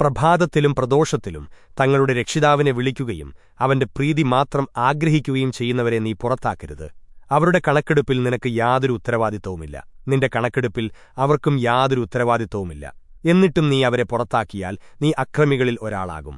പ്രഭാതത്തിലും പ്രദോഷത്തിലും തങ്ങളുടെ രക്ഷിതാവിനെ വിളിക്കുകയും അവന്റെ പ്രീതി മാത്രം ആഗ്രഹിക്കുകയും ചെയ്യുന്നവരെ നീ പുറത്താക്കരുത്. അവരുടെ കണക്കെടുപ്പിൽ നിനക്ക് യാതൊരു ഉത്തരവാദിത്തവുമില്ല നിന്റെ കണക്കെടുപ്പിൽ അവർക്കും യാതൊരു ഉത്തരവാദിത്തവുമില്ല എന്നിട്ടും നീ അവരെ പുറത്താക്കിയാൽ നീ അക്രമികളിൽ ഒരാളാകും.